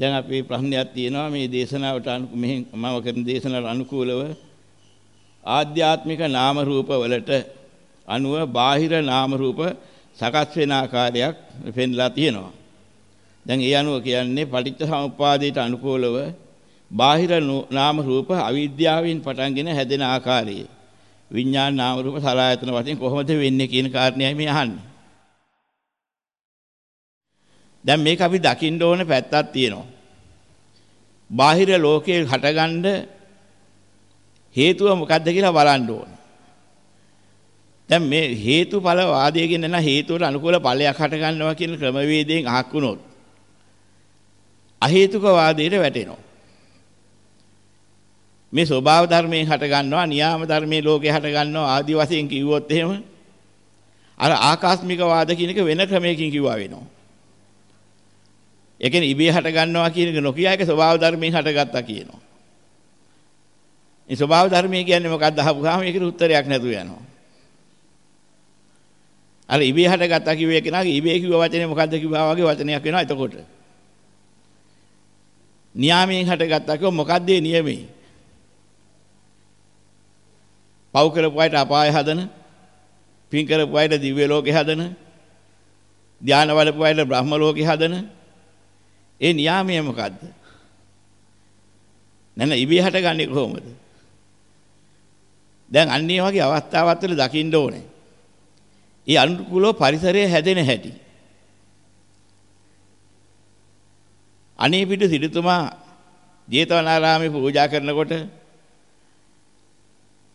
දැන් අපි ප්‍රශ්නයක් තියෙනවා මේ දේශනාවට මෙහි මම කරන දේශනාවට අනුකූලව ආධ්‍යාත්මික නාම රූප වලට අනුව බාහිර නාම රූප සකස් වෙන ආකාරයක් පෙන්ලා තියෙනවා. දැන් ඒ අනුව කියන්නේ පටිච්ච සමුප්පාදයට අනුකූලව බාහිර නාම රූප අවිද්‍යාවෙන් පටන්ගෙන හැදෙන ආකාරය. විඥාන නාම රූප සලආයතන වශයෙන් කොහොමද වෙන්නේ කියන කාරණේයි මේ අහන්නේ. දැන් මේක අපි දකින්න ඕන පැත්තක් තියෙනවා. බාහිර ලෝකයේ හටගන්න හේතුව මොකක්ද කියලා බලන්න ඕන. දැන් මේ හේතුඵල වාදය කියන න හේතුවට අනුකූල ඵලයක් හට ගන්නවා කියන ක්‍රමවේදයෙන් අහක් වුණොත් අහේතුක වාදයට වැටෙනවා. මේ ස්වභාව ධර්මයෙන් හට ගන්නවා නියාම ධර්මයේ ලෝකේ හට ගන්නවා ආදි වශයෙන් කිව්වොත් එහෙම අර ආකාස්මික වාද කියන එක වෙන ක්‍රමයකින් කිව්වා වෙනවා. ඒ කියන්නේ ඉබේ හට ගන්නවා කියන එක නොකිය එක ස්වභාව ධර්මයෙන් හටගත්තා කියනවා. මේ ස්වභාව ධර්මය කියන්නේ මොකක්ද අහපුවාම ඒකට උත්තරයක් නැතුව යනවා. අර ඉබේ හටගත්තා කිව්ව එක නාගේ ඉබේ කිව්ව වචනේ මොකද්ද කිව්වා වගේ වචනයක් වෙනවා එතකොට. නියාමයෙන් හටගත්තා කිව්ව මොකද්ද ඒ නියමේ? පව් කරපු අයට අපාය හදන, පින් කරපු අයට දිව්‍ය ලෝකේ හදන, ධානය වඩපු අයට බ්‍රහ්ම ලෝකේ හදන ඒ නියාමය මොකද්ද? නැන ඉබේ හටගන්නේ කොහොමද? දැන් අන්නේ වගේ අවස්ථාවත් වල දකින්න ඕනේ. ඒ අනුකූලව පරිසරය හැදෙන හැටි. අනේ පිට සිටුතුමා ජේතවනාරාමේ පූජා කරනකොට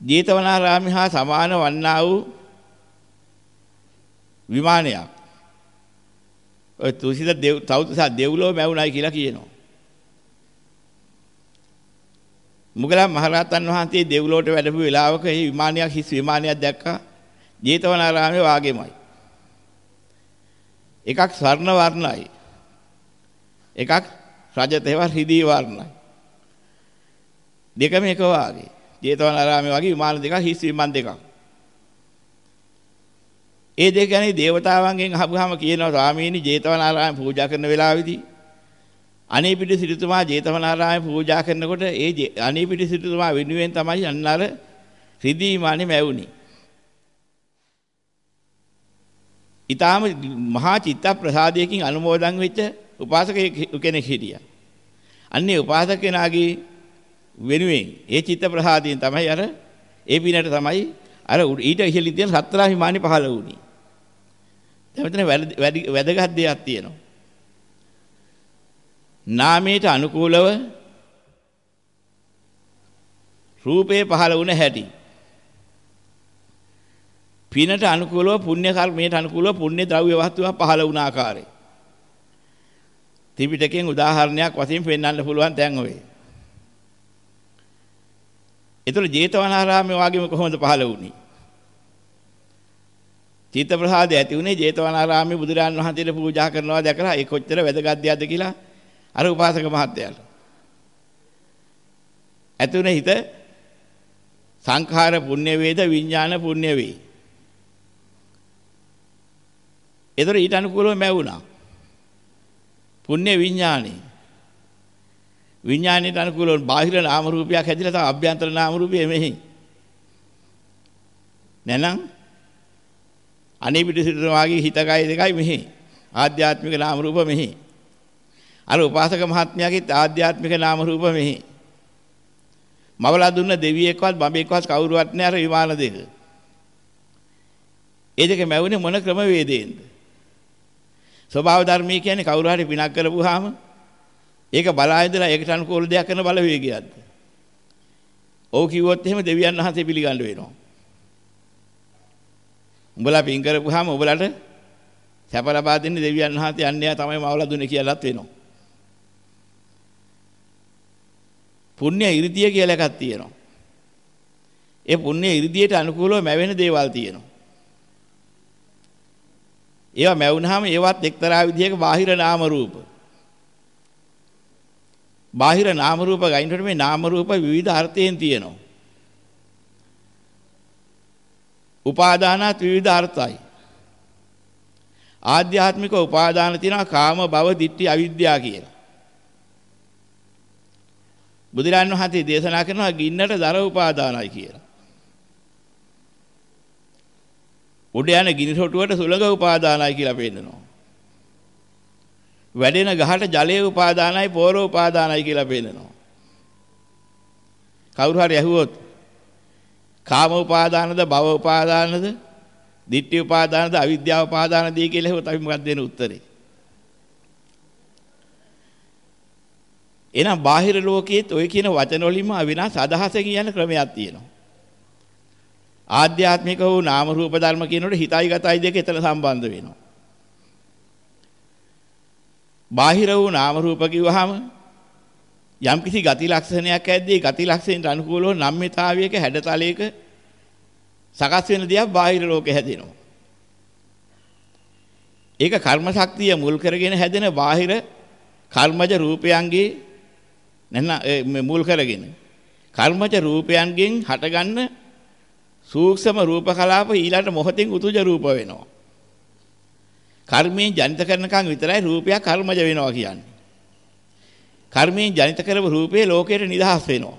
ජේතවනාරාමේ හා සමාන වන්නා වූ විමානයක් ඔය තුසිත දෙව් තවුසා දෙව්ලොව මැවුණයි කියලා කියනවා. මුගලන් මහරහතන් වහන්සේ දෙව්ලොවට වැඩපු වෙලාවක ඒ විමානයක් හිස් විමානයක් දැක්කා. ජේතවනාරාමේ වාගේමයි. එකක් ස්වර්ණ වර්ණයි. එකක් රජතේව රිදී වර්ණයි. දෙකම එක වාගේ. ජේතවනාරාමේ වගේ විමාන දෙකක් හිස් විමාන දෙකක්. ඒ දෙක ගැන දේවතාවන්ගෙන් අහපුවාම කියනවා ස්වාමීනි ජේතවනාරාමේ පූජා කරන වෙලාවේදී අනේපිට සිටුතුමා ජේතවනාරාමේ පූජා කරනකොට ඒ අනේපිට සිටුතුමා වෙනුවෙන් තමයි අන්නර රිදී මානේ මැවුනේ. ඊටාම මහා චිත්ත ප්‍රසාදයකින් අනුමෝදන් වෙච්ච උපාසක කෙනෙක් හිටියා. අන්නේ උපාසක කෙනාගේ වෙනුවෙන් ඒ චිත්ත ප්‍රසාදයෙන් තමයි අර ඒ පිනට තමයි අර ඊට ඉහළින් තියෙන සතරා හිමානි පහළ වුණේ. දැන් මෙතන වැදගත් දෙයක් තියෙනවා. නාමයට අනුකූලව රූපේ පහළ වුණ හැටි පිනට අනුකූලව පුණ්‍ය කර්මයට අනුකූලව පුණ්‍ය ද්‍රව්‍ය වස්තුවක් පහළ වුණ ආකාරය. ත්‍රිපිටකයෙන් උදාහරණයක් වශයෙන් පෙන්වන්න පුළුවන් තැන් ඔය. ඒතර ජේතවනාරාමයේ වගේම කොහොමද පහළ වුණේ? චිත්ත ප්‍රසාදය ඇති උනේ ජේතවනාරාමයේ බුදුරජාන් වහන්සේට පූජා කරනවා දැකලා ඒ කොච්චර වැදගත් දෙයක්ද කියලා අර උපාසක මහත්තයාට. ඇතුනේ හිත සංඛාර පුණ්‍ය වේද විඥාන පුණ්‍ය වේ. ඒතර ඊට අනුකූලව මැවුණා. පුණ්‍ය විඥානේ. විඥානයට අනුකූලව බාහිර නාම රූපයක් හැදිලා තව අභ්‍යන්තර නාම රූපය මෙහි. නැනම් අනේ පිට සිටින වාගේ හිත කය දෙකයි මෙහි. ආධ්‍යාත්මික නාම රූප මෙහි. අර උපාසක මහත්මයාගේ ආධ්‍යාත්මික නාම රූප මෙහි. මවලා දුන්න දෙවියෙක්වත් බඹෙක්වත් කවුරුවත් නෑ අර විමාන දෙක. ඒ දෙක මැවුනේ මොන ක්‍රමවේදයෙන්ද? ස්වභාව ධර්මයේ කියන්නේ කවුරු හරි පිනක් කරපුවාම ඒක බලා ඉඳලා ඒකට අනුකූල දෙයක් කරන බලවේගයක්ද? ඔව් කිව්වොත් එහෙම දෙවියන් වහන්සේ පිළිගන්න වෙනවා. උඹලා පින් කරපුවාම උඹලට සැප ලබා දෙන්නේ දෙවියන් වහන්සේ යන්නේ ආ තමයි මවලා දුන්නේ කියලාත් වෙනවා. පුණ්‍ය 이르දිය කියලා එකක් තියෙනවා. ඒ පුණ්‍ය 이르දියට අනුකූලව මැවෙන දේවල් තියෙනවා. ඒවා මැවුනහම ඒවත් එක්තරා විදිහක බාහිර නාම රූප. බාහිර නාම රූප ගයින්ට මේ නාම රූප විවිධ අර්ථයෙන් තියෙනවා. උපාදානත් විවිධ අර්ථයි. ආධ්‍යාත්මික උපාදාන තියෙනවා කාම භව දිට්ඨි අවිද්‍යාව කියලා. බුදුරන් වහන්සේ දේශනා කරනවා ගින්නට දර උපාදානයි කියලා. උඩ යන ගිනි රොටුවට සුළඟ උපාදානයි කියලා පෙන්නනවා. වැඩෙන ගහට ජලයේ උපාදානයි පෝර උපාදානයි කියලා පෙන්නනවා. කවුරු හරි ඇහුවොත් කාම උපාදානද භව උපාදානද ditthi උපාදානද අවිද්‍යාව උපාදානද කියලා ඇහුවොත් අපි මොකක්ද දෙන උත්තරේ? එහෙනම් බාහිර ලෝකයේත් ඔය කියන වචන වලින්ම අවිනාශ අදහස කියන ක්‍රමයක් තියෙනවා. ආධ්‍යාත්මික වූ නාම රූප ධර්ම කියනකොට හිතයි ගතයි දෙක එතන සම්බන්ධ වෙනවා. බාහිර වූ නාම රූප කිව්වහම යම්කිසි ගති ලක්ෂණයක් ඇද්දී ගති ලක්ෂණයට අනුකූලව නම්මිතාවයක හැඩතලයක සකස් වෙන දියක් බාහිර ලෝකෙ හැදෙනවා. ඒක කර්ම ශක්තිය මුල් කරගෙන හැදෙන බාහිර කර්මජ රූපයන්ගේ නැත්නම් මුල් කරගෙන කර්මජ රූපයන්ගෙන් හටගන්න සූක්ෂම රූප කලාප ඊළඟ මොහොතෙන් උතුජ රූප වෙනවා. කර්මයෙන් ජනිත කරනකන් විතරයි රූපයක් කර්මජ වෙනවා කියන්නේ. කර්මයෙන් ජනිත කරපු රූපේ ලෝකයට නිදහස් වෙනවා.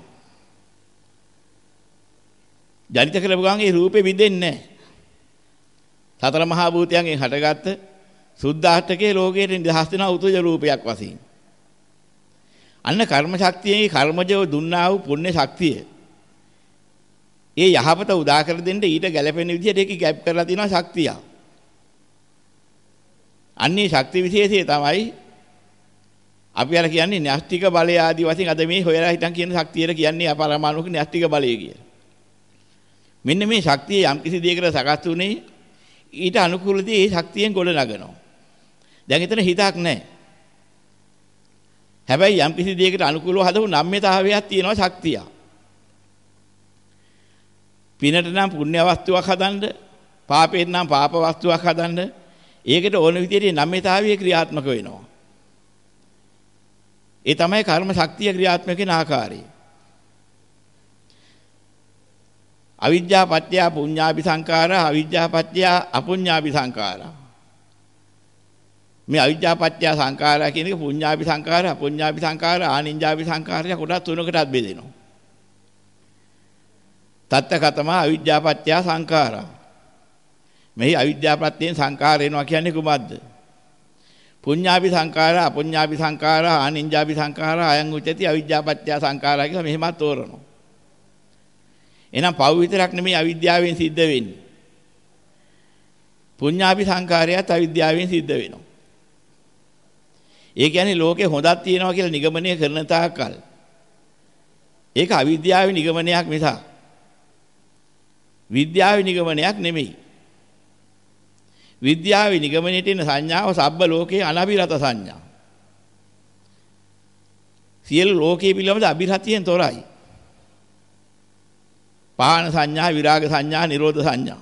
ජනිත කරපු ගමන් ඒ රූපේ විදෙන්නේ නැහැ. සතර මහා භූතයන්ගෙන් හටගත්ත සුද්ධාෂ්ටකයේ ලෝකයට නිදහස් වෙන උතුජ රූපයක් වශයෙන්. අන්න කර්ම ශක්තියේ කර්මජව දුන්නා වූ පුණ්‍ය ශක්තිය. ඒ යහපත උදා කර දෙන්න ඊට ගැළපෙන විදිහට ඒක ගැප් කරලා තියෙනවා ශක්තිය. අන්නේ ශක්ති විශේෂය තමයි අපි අර කියන්නේ න්‍යෂ්ටික බලය ආදී වශයෙන් අද මේ හොයලා හිටන් කියන ශක්තියට කියන්නේ අපරමාණුක න්‍යෂ්ටික බලය කියලා. මෙන්න මේ ශක්තිය යම් කිසි දෙයකට සකස් වුනේ ඊට අනුකූලදී ඒ ශක්තියෙන් ගොඩ නගනවා. දැන් එතන හිතක් නැහැ. හැබැයි යම් කිසි දෙයකට අනුකූලව හදපු නම්‍යතාවයක් තියෙනවා ශක්තිය. පිනට නම් පුණ්‍ය වස්තුවක් හදන්න, පාපේට නම් පාප වස්තුවක් හදන්න, ඒකට ඕන විදිහට නම්‍යතාවයේ ක්‍රියාත්මක වෙනවා. ඒ තමයි කර්ම ශක්තිය ක්‍රියාත්මක වෙන ආකාරය. අවිද්‍යා පත්‍ය පුඤ්ඤාභි සංඛාරා අවිද්‍යා පත්‍ය අපුඤ්ඤාභි සංඛාරා. මේ අවිද්‍යා පත්‍ය සංඛාරා කියන එක පුඤ්ඤාභි සංඛාරා අපුඤ්ඤාභි සංඛාරා ආනිඤ්ඤාභි සංඛාරා කොටස් තුනකටත් බෙදෙනවා. තත්ත කතමා අවිද්‍යා පත්‍ය සංඛාරා. මෙහි අවිද්‍යා ප්‍රත්‍යයෙන් සංඛාර එනවා කියන්නේ කුමක්ද? පුඤ්ඤාභි සංඛාරා අපුඤ්ඤාභි සංඛාරා ආනිඤ්ඤාභි සංඛාරා අයං උච්චති අවිද්‍යා පත්‍ය සංඛාරා කියලා මෙහෙමත් තෝරනවා එහෙනම් පව් විතරක් නෙමෙයි අවිද්‍යාවෙන් සිද්ධ වෙන්නේ. පුඤ්ඤාපි සංකාරයත් අවිද්‍යාවෙන් සිද්ධ වෙනවා. ඒ කියන්නේ ලෝකේ හොඳක් තියෙනවා කියලා නිගමනය කරන තාක්කල් ඒක අවිද්‍යාවේ නිගමනයක් මිසක් විද්‍යාවේ නිගමනයක් නෙමෙයි. විද්‍යාවේ නිගමනයට එන සංඥාව සබ්බ ලෝකේ අනබිරත සංඥා. සියලු ලෝකයේ පිළිබඳ අභිරතියෙන් තොරයි. පාන සංඥා, විරාග සංඥා, නිරෝධ සංඥා.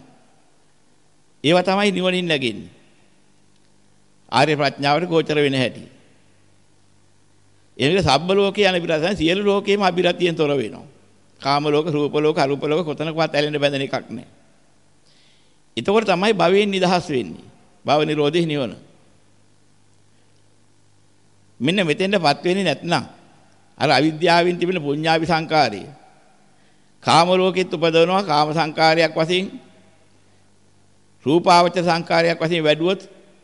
ඒවා තමයි නිවනින් නැගෙන්නේ. ආර්ය ප්‍රඥාවට ගෝචර වෙන හැටි. එනික සබ්බ ලෝකේ යන විරසයන් සියලු ලෝකේම අභිරතියෙන් තොර වෙනවා. කාම ලෝක, රූප ලෝක, අරූප ලෝක කොතනකවත් ඇලෙන්න බැඳෙන එකක් නැහැ. එතකොට තමයි භවයෙන් නිදහස් වෙන්නේ. භව නිරෝධේ නිවන. මෙන්න මෙතෙන්ටපත් වෙන්නේ නැත්නම් අර අවිද්‍යාවෙන් තිබෙන පුඤ්ඤාවි සංකාරය කාම ලෝකෙත් උපදවනවා කාම සංකාරයක් වශයෙන් රූපාවචර සංකාරයක් වශයෙන් වැඩුවොත්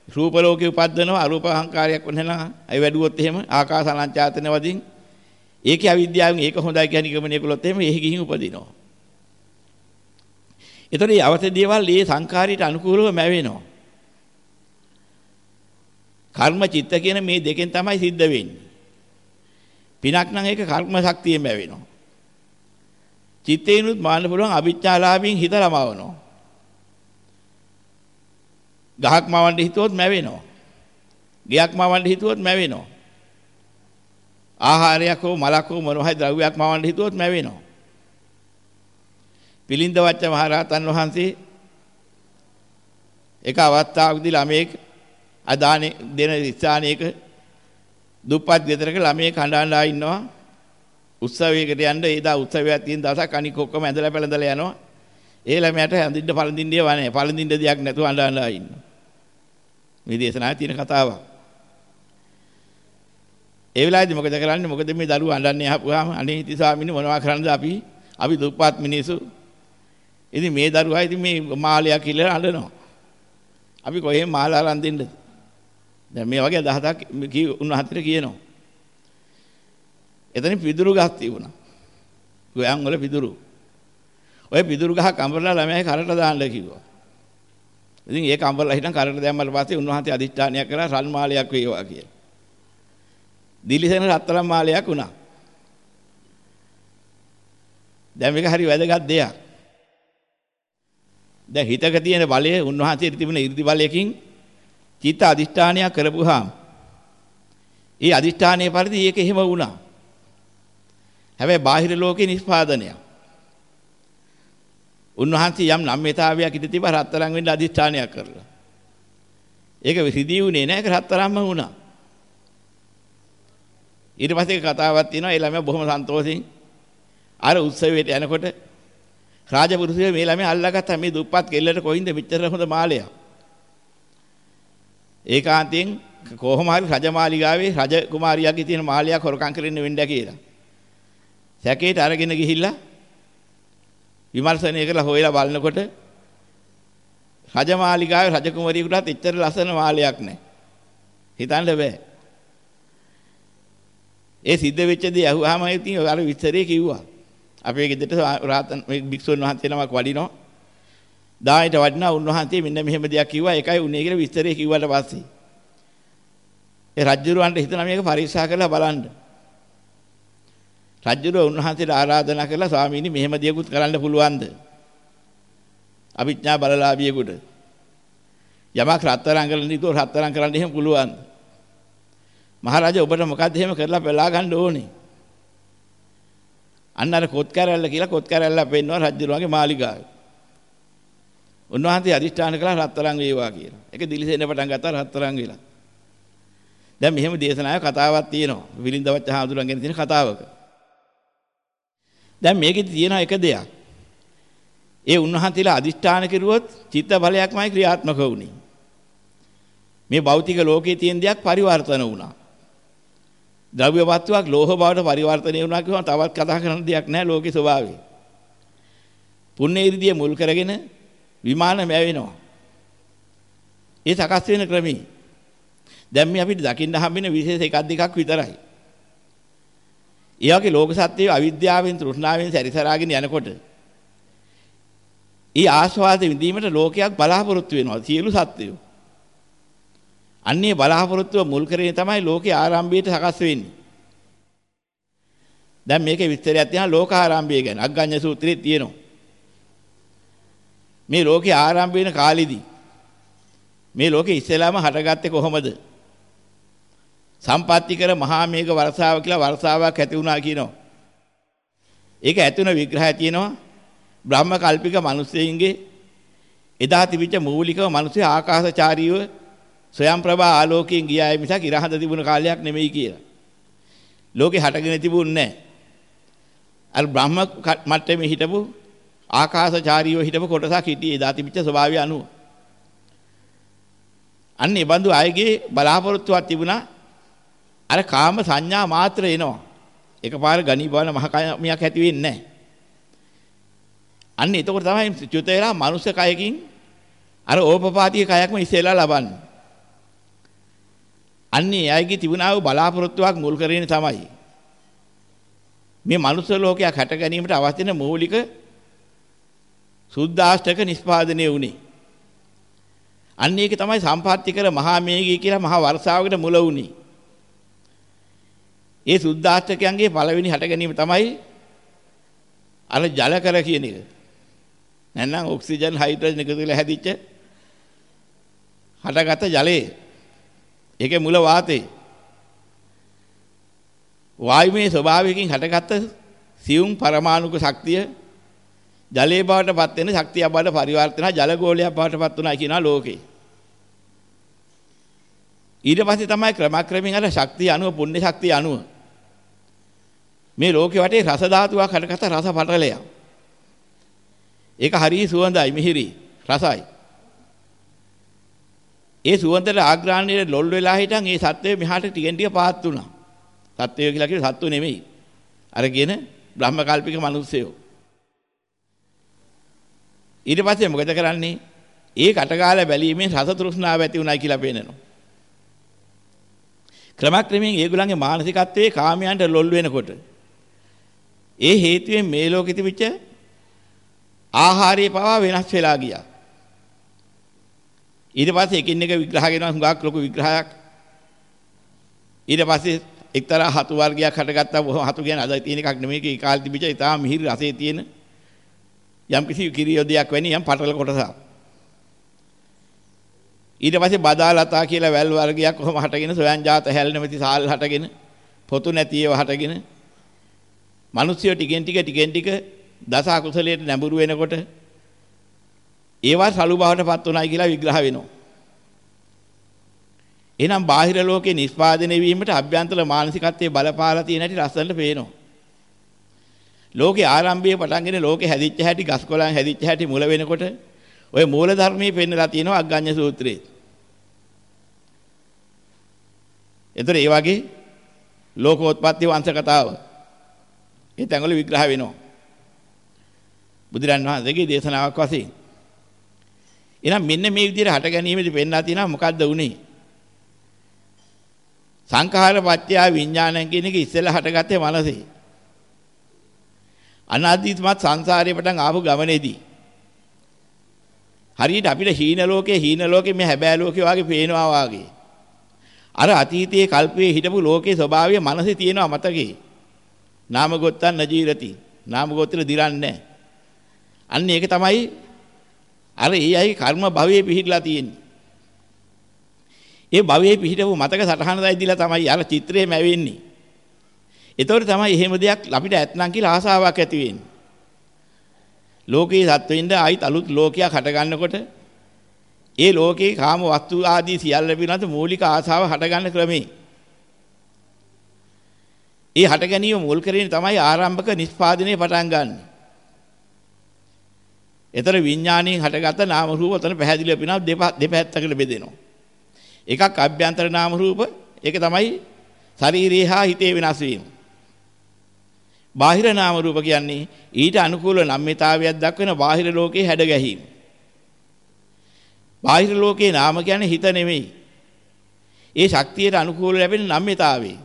රූප ලෝකේ උපද්දනවා අරූප සංකාරයක් වෙනවා අය වැඩුවොත් එහෙම ආකාසානංචාතන වදින් ඒකේ අවිද්‍යාවෙන් ඒක හොඳයි කියන නිගමනය කළොත් එහෙම එහි ගිහින් උපදිනවා. ඒතර මේ අවශ්‍ය දේවල් මේ සංකාරයට අනුකූලව මැවෙනවා. කර්ම චිත්ත කියන මේ දෙකෙන් තමයි සිද්ධ වෙන්නේ. පිනක් නම් ඒක කර්ම ශක්තියෙන් මැවෙනවා. චිත්තේනුත් මාන්න පුළුවන් අවිච්ඡාලාභයෙන් හිත ළමවනවා. ගහක් මවන්න හිතුවොත් මැවෙනවා. ගයක් මවන්න හිතුවොත් මැවෙනවා. ආහාරයක් හෝ මලක් හෝ මොනවයි ද්‍රව්‍යයක් මවන්න හිතුවොත් මැවෙනවා. පිලින්ද වච්ච මහරහතන් වහන්සේ එක අවස්ථාවකදී ළමයෙක් අදානේ දෙන ස්ථානයක දුප්පත් ගෙදරක ළමයෙක් හඬ ඉන්නවා උත්සවයකට යන්න ඒදා උත්සවයක් තියෙන දවසක් අනික ඔක්කොම ඇඳලා පැලඳලා යනවා. ඒ ළමයාට ඇඳින්න පළඳින්නේ වනේ. පළඳින්න දෙයක් නැතුව අඬ අඬ ඉන්නවා. මේ දේශනාවේ තියෙන කතාවක්. ඒ වෙලාවේදී මොකද කරන්නේ? මොකද මේ දරුවෝ අඬන්නේ ආපුවාම අනේ ඉති ස්වාමීනි මොනවා කරන්නද අපි? අපි දුප්පත් මිනිස්සු. ඉතින් මේ දරුවා ඉතින් මේ මාලයක් කියලා අඬනවා. අපි කොහෙන් මාල අරන් දෙන්නද? දැන් මේ වගේ දහසක් කී උන්වහන්සේට කියනවා. එතන පිදුරු ගහක් තිබුණා. ගොයන් වල පිදුරු. ඔය පිදුරු ගහ කඹරලා ළමයි කරට දාන්න කිව්වා. ඉතින් ඒක කඹරලා හිටන් කරට දැම්මට පස්සේ උන්වහන්සේ අදිෂ්ඨානයක් කරා රන් මාලයක් වේවා කියලා. දිලිසෙන රත්තරන් මාලයක් වුණා. දැන් මේක හරි වැදගත් දෙයක්. දැන් හිතක තියෙන බලය උන්වහන්සේට තිබුණ 이르දි බලයකින් චිත්ත අදිෂ්ඨානයක් කරපුවාම ඒ අදිෂ්ඨානයේ පරිදි ඒක එහෙම වුණා. හැබැයි බාහිර ලෝකේ නිස්පාදනයක්. උන්වහන්සේ යම් නම්මිතාවයක් ඉඳ තිබ්බ රත්තරන් වෙන්න අදිෂ්ඨානයක් කරලා. ඒක විසිදී උනේ නැහැ ඒක රත්තරන්ම වුණා. ඊට පස්සේ කතාවක් තියෙනවා ඒ ළමයා බොහොම සන්තෝෂෙන් අර උත්සවයට යනකොට රාජපුරුෂය මේ ළමයා අල්ලගත්තා මේ දුප්පත් කෙල්ලට කොහින්ද මෙච්චර හොඳ මාලයක්. ඒකාන්තයෙන් කොහොම හරි රජමාලිගාවේ රජ කුමාරියගේ තියෙන මාලයක් හොරකම් කරන්න වෙන්න කියලා. සැකේට අරගෙන ගිහිල්ලා විමර්ශනය කරලා හොයලා බලනකොට රජමාලිගාවේ රජ කුමාරියෙකුටත් එච්චර ලස්සන මාලයක් නැහැ. හිතන්න බෑ. ඒ සිද්ධ වෙච්ච දේ අහුවාම ඉතින් අර විස්තරේ කිව්වා. අපේ ගෙදරට රාතන් භික්ෂුන් වහන්සේ නමක් වඩිනවා. දායට වඩිනා උන්වහන්සේ මෙන්න මෙහෙම දෙයක් කිව්වා. ඒකයි උනේ කියලා විස්තරේ කිව්වට පස්සේ. ඒ රජුරවන්ට හිතන මේක පරීක්ෂා කරලා බලන්න. රජුරව උන්වහන්සේට ආරාධනා කළා ස්වාමීනි මෙහෙම දෙයක්ත් කරන්න පුළුවන්ද? අභිඥා බලලාභියෙකුට. යමක් රත්තරන් කරන්න නිතෝ රත්තරන් කරන්න එහෙම පුළුවන්ද? මහරජා ඔබට මොකද්ද එහෙම කරලා බලා ගන්න ඕනේ? අන්න අර කොත් කැරැල්ල කියලා කොත් කැරැල්ල පෙන්වනවා රජුරුවන්ගේ මාලිගාවේ. උන්වහන්සේ අදිෂ්ඨාන කළා රත්තරන් වේවා කියලා. ඒක දිලිසෙන්න පටන් ගත්තා රත්තරන් වෙලා. දැන් මෙහෙම දේශනාවේ කතාවක් තියෙනවා. විලින්දවච්ච හාමුදුරන්ගෙන තියෙන කතාවක. දැන් මේකෙදි තියෙන එක දෙයක්. ඒ උන්වහන්සේලා අදිෂ්ඨාන කෙරුවොත් චිත්ත බලයක්මයි ක්‍රියාත්මක වුනේ. මේ භෞතික ලෝකයේ තියෙන දෙයක් පරිවර්තන වුණා. ද්‍රව්‍ය වස්තුවක් ලෝහ බවට පරිවර්තනය වුණා කියවම තවත් කතා කරන්න දෙයක් නැහැ ලෝකේ ස්වභාවය. පුණ්‍ය ඉරිදිය මුල් කරගෙන විමාන මැවෙනවා. ඒ සකස් වෙන ක්‍රමී. දැන් මේ අපිට දකින්න හම්බෙන විශේෂ එකක් දෙකක් විතරයි. ඒ වගේ ලෝක සත්‍යය අවිද්‍යාවෙන් තෘෂ්ණාවෙන් සැරිසරාගෙන යනකොට ඊ ආස්වාද විඳීමට ලෝකයක් බලාපොරොත්තු වෙනවා සියලු සත්‍යයෝ. අන්නේ බලාපොරොත්තුව මුල් කරගෙන තමයි ලෝකේ ආරම්භයට සකස් වෙන්නේ. දැන් මේකේ විස්තරයක් තියෙනවා ලෝකාරම්භය ගැන. අග්ගඤ්ඤ සූත්‍රයේ තියෙනවා. මේ ලෝකේ ආරම්භ වෙන කාලෙදී මේ ලෝකේ ඉස්සෙල්ලාම හටගත්තේ කොහොමද? සම්පත්‍ති කර මහා මේඝ වර්ෂාව කියලා වර්ෂාවක් ඇති වුණා කියනවා. ඒක ඇතුණ විග්‍රහය තියෙනවා. බ්‍රහ්ම කල්පික මිනිස්සෙයින්ගේ එදා තිබිච්ච මූලිකව මිනිස්සු ආකාශචාරීව සොයම් ප්‍රභා ආලෝකයෙන් ගියාය මිසක් ඉරහඳ තිබුණ කාලයක් නෙමෙයි කියලා. ලෝකේ හටගෙන තිබුණේ නැහැ. අර බ්‍රහ්ම මට්ටමේ හිටපු ආකාශචාරීව හිටපු කොටසක් හිටියේ එදා තිබිච්ච ස්වභාවය අනුව. අන්න ඒ බඳු අයගේ බලාපොරොත්තුවක් තිබුණා අර කාම සංඥා මාත්‍ර එනවා. එකපාර ගණී බවන මහ කයමියක් ඇති වෙන්නේ නැහැ. අන්න එතකොට තමයි චුත වෙලා මනුස්ස කයකින් අර ඕපපාතික කයක්ම ඉස්සෙල්ලා ලබන්නේ. අන්නේ අයගේ තිබුණා වූ බලාපොරොත්තුවක් මුල් කරගෙන තමයි මේ මනුස්ස ලෝකයක් හැට ගැනීමට අවශ්‍ය වෙන මූලික සුද්ධාෂ්ටක නිස්පාදනය වුණේ. අන්න ඒක තමයි සම්පත්‍ති කර මහා මේඝය කියලා මහා වර්ෂාවකට මුල වුණේ. ඒ සුද්ධාෂ්ටකයන්ගේ පළවෙනි හැට ගැනීම තමයි අර ජල කර කියන එක. නැත්නම් ඔක්සිජන් හයිඩ්‍රජන් එකතු වෙලා හැදිච්ච හටගත ජලය. ඒකේ මුල වාතේ. වායුමය ස්වභාවයකින් හටගත්ත සියුම් පරමාණුක ශක්තිය ජලයේ බවට පත් වෙන ශක්තිය බවට පරිවර්තන ජල ගෝලයක් බවට පත් වුණා කියනවා ලෝකේ. ඊට පස්සේ තමයි ක්‍රමක්‍රමයෙන් අර ශක්තිය අනුව පුණ්‍ය ශක්තිය අනුව මේ ලෝකේ වටේ රස ධාතුවක් හටගත්ත රස පටලයක්. ඒක හරිය සුවඳයි මිහිරි රසයි. ඒ සුවඳට ආග්‍රාණයේ ලොල් වෙලා හිටන් ඒ සත්වය මෙහාට ටිකෙන් ටික පාත් වුණා. සත්වය කියලා කියන්නේ සත්තු නෙමෙයි. අර කියන බ්‍රහ්ම කල්පික මිනිස්සයෝ. ඊට පස්සේ මොකද කරන්නේ? ඒ කටකාල බැලීමෙන් රස තෘෂ්ණාව ඇති උනායි කියලා පේනනවා. ක්‍රමක්‍රමයෙන් ඒගොල්ලන්ගේ මානසිකත්වයේ කාමයන්ට ලොල් වෙනකොට ඒ හේතුවෙන් මේ ලෝකෙ තිබිච්ච ආහාරයේ පවා වෙනස් වෙලා ගියා. ඊට පස්සේ එකින් එක විග්‍රහ කරනවා හුඟක් ලොකු විග්‍රහයක්. ඊට පස්සේ එක්තරා හතු වර්ගයක් හටගත්තා හතු කියන්නේ අද තියෙන එකක් නෙමෙයි ඒ කාලේ තිබිච්ච ඉතාම මිහිරි රසයේ තියෙන යම් කිසි කිරියොදයක් වැනි යම් පටල කොටසක්. ඊට පස්සේ බදාලතා කියලා වැල් වර්ගයක් කොහොම හටගෙන සොයන්ජාත හැල් නැමැති සාල් හටගෙන පොතු නැති ඒවා හටගෙන මිනිස්සුયો ටිකෙන් ටික ටිකෙන් ටික දස අකුසලයට නැඹුරු වෙනකොට ඒවා සලු බවටපත් උනායි කියලා විග්‍රහ වෙනවා. එහෙනම් බාහිර ලෝකේ නිස්පාදනය වීමට අභ්‍යන්තර මානසිකත්වයේ බලපාලා තියෙන හැටි රසන්න පේනවා. ලෝකේ ආරම්භයේ පටන්ගෙන ලෝකේ හැදිච්ච හැටි ගස්කොලන් හැදිච්ච හැටි මුල වෙනකොට ඔය මූල ධර්මයේ පෙන්නලා තියෙනවා අග්ගඤ්ඤ සූත්‍රයේ. එතකොට ඒ වගේ ලෝකෝත්පත්ති වංශ කතාව ඒ තැන්වල විග්‍රහ වෙනවා. බුදුරන් වහන්සේගේ දේශනාවක් වශයෙන්. එහෙනම් මෙන්න මේ විදිහට හට ගැනීමේදී පෙන්වා තියෙනවා මොකද්ද උනේ? සංඛාර පත්‍ය විඥානං කියන එක ඉස්සෙල්ලා හටගත්තේ මනසේ. අනාදීත්මත් සංසාරේ පටන් ආපු ගමනේදී හරියට අපිට හීන ලෝකේ හීන ලෝකේ මේ හැබෑ ලෝකේ වගේ පේනවා වාගේ. අර අතීතයේ කල්පයේ හිටපු ලෝකේ ස්වභාවය මනසේ තියෙනවා මතකේ. නාම ගොත්තන් නජීරති. නාම ගොත්තල දිරන්නේ අන්න ඒක තමයි අර ඒ අයගේ කර්ම භවයේ පිහිටලා තියෙන්නේ. ඒ භවයේ පිහිටපු මතක සටහන දැයිදිලා තමයි අර චිත්‍රයේම ඇවෙන්නේ. ඒතකොට තමයි එහෙම දෙයක් අපිට ඇත්නම් කියලා ආසාවක් ඇති වෙන්නේ. ලෝකේ සත්වෙින්ද ආයිත් අලුත් ලෝකයක් හට ගන්නකොට ඒ ලෝකේ කාම වස්තු ආදී සියල්ල පිළිබඳ මූලික ආසාව හට ගන්න ක්‍රමේ. ඒ හට ගැනීම මුල් කරගෙන තමයි ආරම්භක නිස්පාදනය පටන් ගන්න. ඒතර විඥාණයෙන් හටගත්ත නාම රූප උතන පැහැදිලිව පිනවා දෙපැත්තකට බෙදෙනවා. එකක් අභ්‍යන්තර නාම රූප ඒක තමයි ශරීරයේ හා හිතේ වෙනස් වීම. බාහිර නාම රූප කියන්නේ ඊට අනුකූල නම්මිතාවයක් දක්වන බාහිර ලෝකේ හැඩ ගැහිම. බාහිර ලෝකේ නාම කියන්නේ හිත නෙමෙයි. ඒ ශක්තියට අනුකූල ලැබෙන නම්මිතාවේ.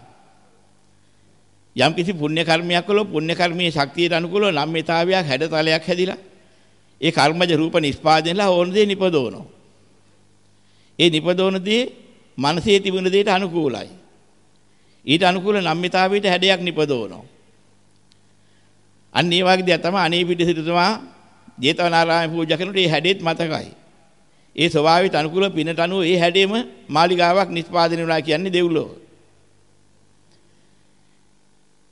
යම් කිසි පුණ්‍ය කර්මයක් කළොත් පුණ්‍ය කර්මයේ ශක්තියට අනුකූලව නම්මිතාවයක් හැඩතලයක් හැදිලා ඒ කර්මජ රූප නිස්පාදනලා ඕන දේ නිපදවනවා. ඒ නිපදවන දේ මනසේ තිබුණ දෙයට අනුකූලයි. ඊට අනුකූල නම්මිතාවයට හැඩයක් නිපදවනවා. අන්න ඒ වගේ දෙයක් තමයි අනේ පිට සිටුතුමා ජේතවනාරාමයේ පූජා කරනකොට ඒ හැඩෙත් මතකයි. ඒ ස්වභාවයට අනුකූල පිනට අනුව ඒ හැඩෙම මාලිගාවක් නිස්පාදනය වුණා කියන්නේ දෙව්ලොව.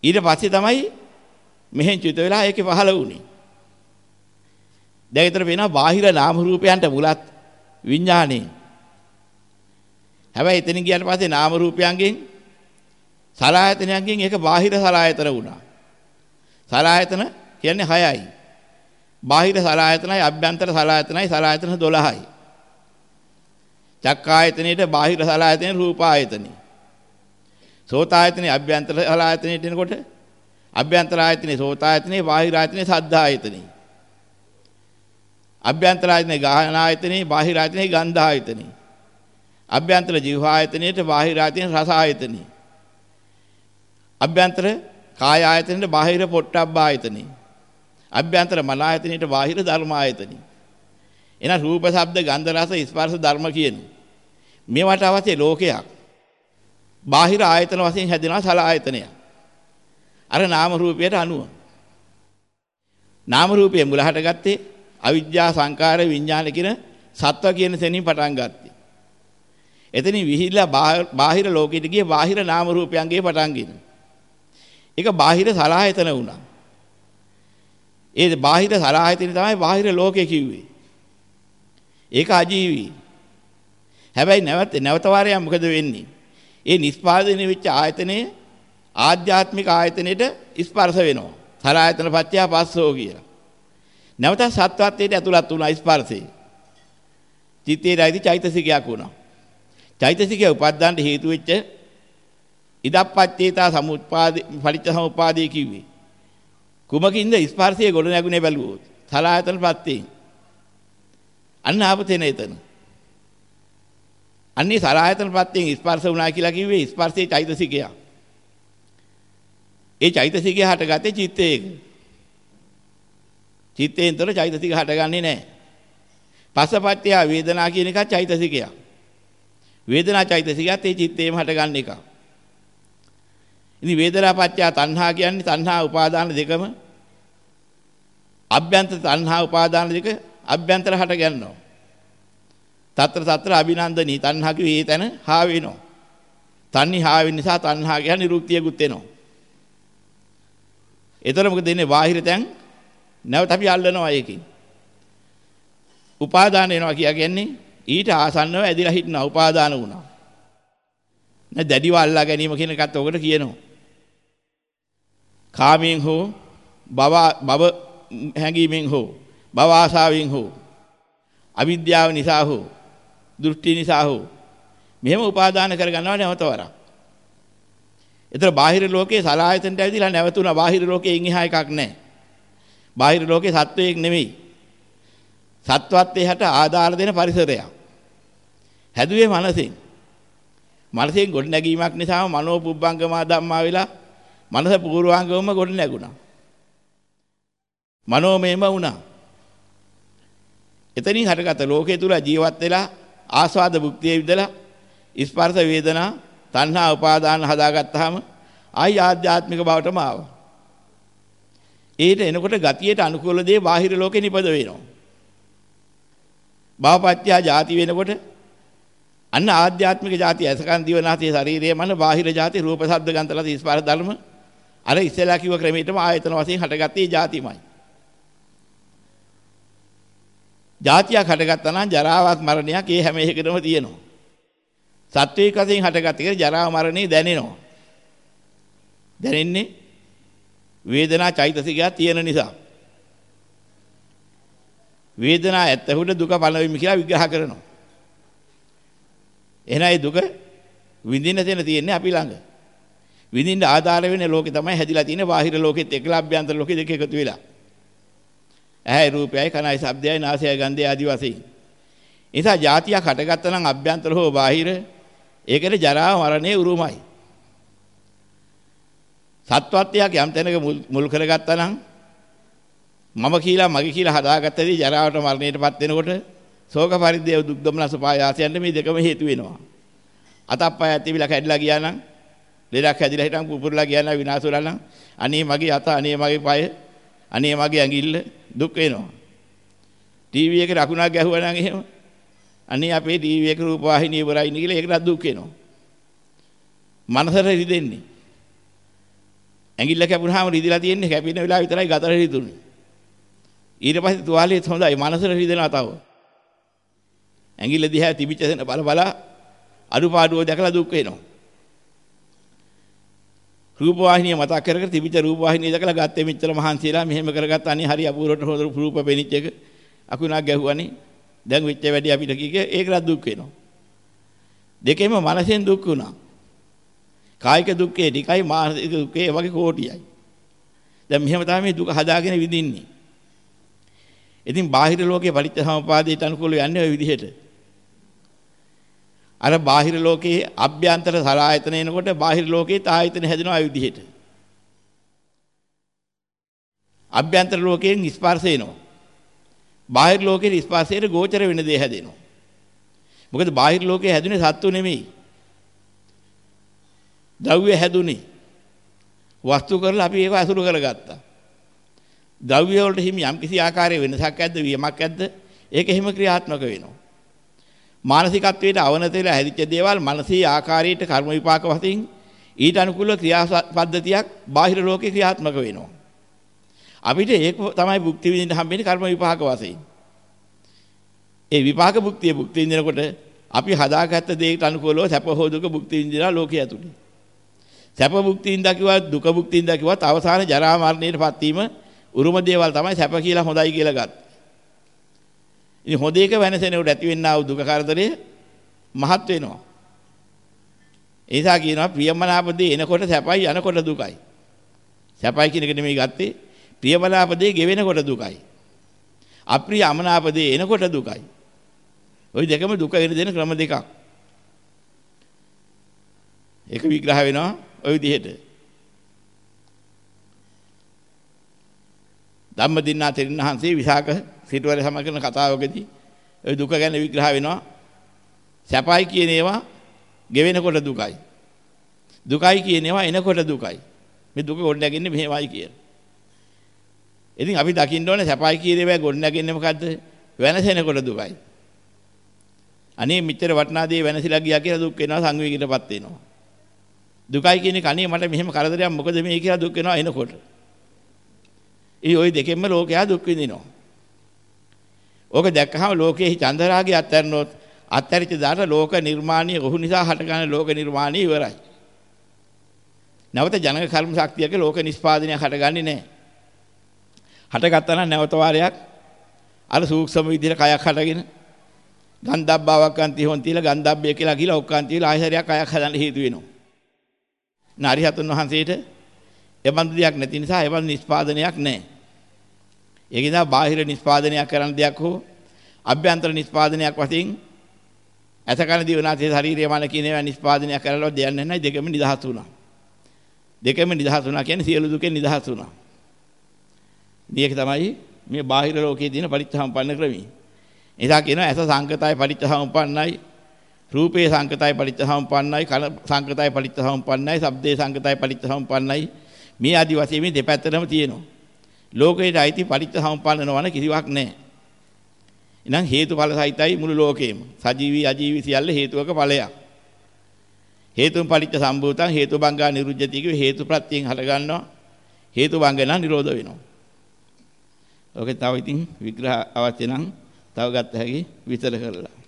ඊට පස්සේ තමයි මෙහෙන් චිත වෙලා ඒකේ පහළ වුණේ. දැන් ඊතර වෙනවා බාහිර නාම රූපයන්ට මුලත් විඥානේ. හැබැයි එතනින් ගියාට පස්සේ නාම රූපයන්ගෙන් සලආයතනයන්ගෙන් ඒක බාහිර සලආයතන වුණා. සලආයතන කියන්නේ 6යි. බාහිර සලආයතනයි අභ්‍යන්තර සලආයතනයි සලආයතන 12යි. චක්කායතනෙට බාහිර සලආයතනෙ රූපායතනෙ. සෝතායතනෙ අභ්‍යන්තර සලආයතනෙට එනකොට අභ්‍යන්තර ආයතනෙ සෝතායතනෙ බාහිර ආයතනෙ සද්ධායතනෙ. අභ්‍යන්තර ආයතනෙ ගාහන ආයතනෙ බාහිර ආයතනෙ ගන්ධ ආයතනෙ. අභ්‍යන්තර ජීව ආයතනෙට බාහිර ආයතනෙ රස ආයතනෙ. අභ්‍යන්තර කාය ආයතනෙට බාහිර පොට්ටබ්බ ආයතනෙ. අභ්‍යන්තර මන ආයතනෙට බාහිර ධර්ම ආයතනෙ. එන රූප ශබ්ද ගන්ධ රස ස්පර්ශ ධර්ම කියන මේවට අවශ්‍ය ලෝකයක්. බාහිර ආයතන වශයෙන් හැදෙනවා සල ආයතනය. අර නාම රූපයට අනුව. නාම රූපයේ මුල හටගත්තේ අවිද්‍යා සංකාර විඥාන කියන සත්ව කියන තැනින් පටන් ගත්තේ. එතනින් විහිදලා බාහිර ලෝකෙට ගිය බාහිර නාම රූපයන්ගේ පටන් ගෙන. ඒක බාහිර සලආයතන වුණා. ඒ බාහිර සලආයතන තමයි බාහිර ලෝකේ කිව්වේ. ඒක අජීවී. හැබැයි නැවත නැවත වාරයක් මොකද වෙන්නේ? ඒ නිස්පාදනය වෙච්ච ආයතනයේ ආධ්‍යාත්මික ආයතනෙට ස්පර්ශ වෙනවා. සලආයතන පත්‍ය පස්සෝ කියලා. නැවත සත්වත්වයට ඇතුළත් වුණා ස්පර්ශේ. චිත්තේයිති චෛතසිකයක් වුණා. චෛතසිකය උපද්දාන්න හේතු වෙච්ච ඉදප්පච්චේතා සමුත්පාද පටිච්ච සමුප්පාදේ කිව්වේ. කුමකින්ද ස්පර්ශයේ ගොඩ නැගුණේ බැලුවොත්. සලායතන ප්‍රත්‍යයෙන්. අන්න ආපතේන එතන. අන්නේ සලායතන ප්‍රත්‍යයෙන් ස්පර්ශ වුණා කියලා කිව්වේ ස්පර්ශයේ චෛතසිකය. ඒ චෛතසිකය හටගත්තේ චිත්තයක. චිත්තයෙන්තර චෛතසික හටගන්නේ නැහැ. පස්සපත්‍ය වේදනා කියන එක චෛතසිකයක්. වේදනා චෛතසිකයත් ඒ චිත්තේම හටගන්න එකක්. ඉතින් වේදනා පත්‍ය තණ්හා කියන්නේ තණ්හා උපාදාන දෙකම අභ්‍යන්තර තණ්හා උපාදාන දෙක අභ්‍යන්තර හට ගන්නවා. తත්‍ර తත්‍ර අභිනන්දනී තණ්හා කිව්වේ තැන හා වෙනවා. තන්නි හා වෙන නිසා තණ්හා කියන්නේ නිරුක්තියකුත් වෙනවා. ඒතර මොකද දෙන්නේ බාහිර තැන් නැවත අපි අල්ලනවා ඒකෙන්. උපාදාන වෙනවා කියා කියන්නේ ඊට ආසන්නව ඇදිලා හිටනවා උපාදාන වුණා. නැ දැඩිව අල්ලා ගැනීම කියන එකත් ඔකට කියනවා. කාමයෙන් හෝ භව භව හැඟීමෙන් හෝ භව ආශාවෙන් හෝ අවිද්‍යාව නිසා හෝ දෘෂ්ටි නිසා හෝ මෙහෙම උපාදාන කරගන්නවා නැවත වරක්. ඒතර බාහිර ලෝකේ සලායතනට ඇවිදලා නැවතුණා බාහිර ලෝකයෙන් එහා එකක් නැහැ. බාහිර ලෝකේ සත්වයක් නෙමෙයි. සත්වත්වයේ හැට ආදාර දෙන පරිසරයක්. හැදුවේ මනසෙන්. මනසෙන් ගොඩ නැගීමක් නිසාම මනෝ පුබ්බංගමා ධම්මා වෙලා මනස පූර්වාංගවම ගොඩ නැගුණා. මනෝමයම වුණා. එතනින් හටගත ලෝකයේ තුල ජීවත් වෙලා ආස්වාද භුක්තිය විඳලා ස්පර්ශ වේදනා තණ්හා උපාදාන හදාගත්තාම ආයි ආධ්‍යාත්මික බවටම ආවා. ඒට එනකොට ගතියට අනුකූල දේ බාහිර ලෝකේ නිපද වෙනවා. බාපත්‍යා ಜಾති වෙනකොට අන්න ආධ්‍යාත්මික ಜಾති ඇසකන් දිවනාසය ශරීරය මන බාහිර ಜಾති රූප ශබ්ද ගන්ධ රස ස්පර්ශ ධර්ම අර ඉස්සෙල්ලා කිව්ව ක්‍රමයටම ආයතන වශයෙන් හටගත්තේ ಜಾතිමයි. ಜಾතියක් හටගත්තා නම් ජරාවක් මරණයක් ඒ හැම එකකටම තියෙනවා. සත්වයක වශයෙන් හටගත්තේ ජරා මරණේ දැනෙනවා. දැනෙන්නේ වේදනා චෛතසිකයක් තියෙන නිසා. වේදනා ඇත්තහුට දුක පළවෙමි කියලා විග්‍රහ කරනවා. එහෙනම් ඒ දුක විඳින්න තැන තියෙන්නේ අපි ළඟ. විඳින්න ආධාර වෙන්නේ ලෝකේ තමයි හැදිලා තියෙන්නේ බාහිර ලෝකෙත් එක්කලා අභ්‍යන්තර ලෝකෙ දෙක එකතු වෙලා. ඇහැ රූපයයි කනයි ශබ්දයයි නාසයයි ගන්ධයයි ආදි වශයෙන්. ඒ නිසා જાතියක් හටගත්තා නම් අභ්‍යන්තර හෝ බාහිර ඒකේ ජරා මරණේ උරුමයි. සත්වත්වයක් යම් තැනක මුල් කරගත්තා නම් මම කියලා මගේ කියලා හදාගත්තදී ජරාවට මරණයටපත් වෙනකොට ශෝක පරිදේව දුක් දුම්නස පායාසයන්ට මේ දෙකම හේතු වෙනවා. අතප්පය ඇතිවිලා කැඩිලා ගියා නම් ලෙඩක් හැදිලා හිටන් පුපුරලා ගියා නම් විනාශ වෙලා නම් අනේ මගේ අත අනේ මගේ පය අනේ මගේ ඇඟිල්ල දුක් වෙනවා. ටීවී එකේ රකුණක් ගැහුවා නම් එහෙම අනේ අපේ ටීවී එක රූප වාහිනිය ඉවරයි නේ කියලා ඒකට දුක් වෙනවා. මනසට රිදෙන්නේ. ඇඟිල්ල කැපුණාම රිදිලා තියෙන්නේ කැපෙන වෙලාව විතරයි ගතට රිදුනේ. ඊට පස්සේ තුවාලෙත් හොඳයි මනසට රිදෙනවා තව. ඇඟිල්ල දිහා තිබිච්ච දෙන බල බල අඩුපාඩුව දැකලා දුක් වෙනවා. රූප වාහිනිය මතක් කර කර තිබිච්ච රූප වාහිනිය දැකලා ගත්තේ මෙච්චර මහන්සියලා මෙහෙම කරගත්ත අනේ හරි අපූර්වට හොඳ රූප පෙනිච්ච එක අකුණක් ගැහුවානේ දැන් වෙච්ච වැඩි අපිට කීක ඒකට දුක් වෙනවා දෙකෙම මනසෙන් දුක් වුණා කායික දුක්ඛේ ටිකයි මානසික දුක්ඛේ වගේ කෝටියයි දැන් මෙහෙම තමයි මේ දුක හදාගෙන විඳින්නේ ඉතින් බාහිර ලෝකයේ පරිච්ඡසමුපාදයට අනුකූලව යන්නේ ওই විදිහට අර බාහිර ලෝකයේ අභ්‍යන්තර සලායතන එනකොට බාහිර ලෝකයේ තායතන හැදෙනවා ඒ විදිහට. අභ්‍යන්තර ලෝකයෙන් ස්පර්ශ එනවා. බාහිර ලෝකයේ ස්පර්ශයට ගෝචර වෙන දේ හැදෙනවා. මොකද බාහිර ලෝකයේ හැදුනේ සත්තු නෙමෙයි. ද්‍රව්‍ය හැදුනේ. වස්තු කරලා අපි ඒක අසුරු කරගත්තා. ද්‍රව්‍ය වලට හිමි යම් කිසි ආකාරයේ වෙනසක් ඇද්ද වියමක් ඇද්ද ඒක එහෙම ක්‍රියාත්මක වෙනවා. මානසිකත්වයට අවනත වෙලා හැදිච්ච දේවල් මානසික ආකාරයට කර්ම විපාක වශයෙන් ඊට අනුකූල ක්‍රියා පද්ධතියක් බාහිර ලෝකේ ක්‍රියාත්මක වෙනවා. අපිට ඒක තමයි භුක්ති විඳින්න හම්බෙන්නේ කර්ම විපාක වශයෙන්. ඒ විපාක භුක්තිය භුක්ති විඳිනකොට අපි හදාගත්ත දේකට අනුකූලව සැප හෝ දුක භුක්ති විඳිනා ලෝකයේ ඇතුළේ. සැප භුක්ති විඳා කිව්වත් දුක භුක්ති විඳා කිව්වත් අවසාන ජරා මරණයටපත් වීම උරුම දේවල් තමයි සැප කියලා හොඳයි කියලා ගත්තා. ඉතින් හොඳ එක වෙනසෙනෙකුට ඇති වෙන්නා වූ දුක කරදරය මහත් වෙනවා. ඒ නිසා කියනවා ප්‍රියමනාප දේ එනකොට සැපයි යනකොට දුකයි. සැපයි කියන එක නෙමෙයි ගත්තේ. ප්‍රියමනාප දේ ගෙවෙනකොට දුකයි. අප්‍රිය අමනාප දේ එනකොට දුකයි. ওই දෙකම දුක එන දෙන ක්‍රම දෙකක්. ඒක විග්‍රහ වෙනවා ওই විදිහට. ධම්මදින්නා තෙරින් වහන්සේ විසාක සිටුවර සමග කරන කතාවකදී ওই දුක ගැන විග්‍රහ වෙනවා. සැපයි කියන ඒවා ගෙවෙනකොට දුකයි. දුකයි කියන ඒවා එනකොට දුකයි. මේ දුක ගොඩ නැගින්නේ මෙහෙමයි කියලා. ඉතින් අපි දකින්න ඕනේ සැපයි කියන ඒවා ගොඩ නැගින්නේ මොකද්ද? වෙනසෙනකොට දුකයි. අනේ මෙච්චර වටනා දේ වෙනසිලා ගියා කියලා දුක් වෙනවා සංවේගීටපත් වෙනවා. දුකයි කියන කණේ මට මෙහෙම කරදරයක් මොකද මේ කියලා දුක් වෙනවා එනකොට. ඒ ওই දෙකෙන්ම ලෝකයා දුක් විඳිනවා. ඕක දැක්කහම ලෝකයේ චන්දරාගය අත්හැරනොත් අත්හැරිච්ච දාට ලෝක නිර්මාණය ඔහු නිසා හටගන්න ලෝක නිර්මාණය ඉවරයි. නැවත ජනක කර්ම ශක්තියක ලෝක නිස්පාදනයක් හටගන්නේ නැහැ. හටගත්තා නම් නැවත වාරයක් අර සූක්ෂම විදිහට කයක් හටගෙන ගන්ධබ්බාවක් අන්ති හොන් තියලා ගන්ධබ්බය කියලා කියලා ඔක්කාන් තියලා ආයතරයක් කයක් හදන්න හේතු වෙනවා. නාරිහතුන් වහන්සේට එබඳු දෙයක් නැති නිසා එබඳු නිස්පාදනයක් නැහැ. ඒක නිසා බාහිර නිස්පාදනයක් කරන්න දෙයක් හෝ අභ්‍යන්තර නිස්පාදනයක් වශයෙන් ඇතකන දිවනාසේ ශාරීරිය මන කියන ඒවා නිස්පාදනයක් කරලා දෙයක් නැහැ දෙකම නිදහස් වුණා. දෙකම නිදහස් වුණා කියන්නේ සියලු දුකෙන් නිදහස් වුණා. මේක තමයි මේ බාහිර ලෝකයේ තියෙන පරිත්‍ථාම්පන්න ක්‍රමය. එසා කියනවා ඇස සංකතයි පරිත්‍ථාම්පන්නයි රූපේ සංකතයි පරිත්‍ථාම්පන්නයි කන සංකතයි පරිත්‍ථාම්පන්නයි ශබ්දේ සංකතයි පරිත්‍ථාම්පන්නයි මේ ආදි වශයෙන් මේ දෙපැත්තටම තියෙනවා. ලෝකයට අයිති පරිත්‍ථාම්පන්න නොවන කිසිවක් නැහැ. එහෙනම් හේතුඵල සහිතයි මුළු ලෝකෙම. සජීවී අජීවී සියල්ල හේතුවක ඵලයක්. හේතුන් පරිච්ඡ සම්භූතං හේතුබංගා නිරුද්ධති කිව්වේ හේතු ප්‍රත්‍යයෙන් හට ගන්නවා. හේතුබංග නම් නිරෝධ වෙනවා. ඔකේ තව ඉතින් විග්‍රහ අවශ්‍ය නම් තව ගත්ත හැකි විතර කරලා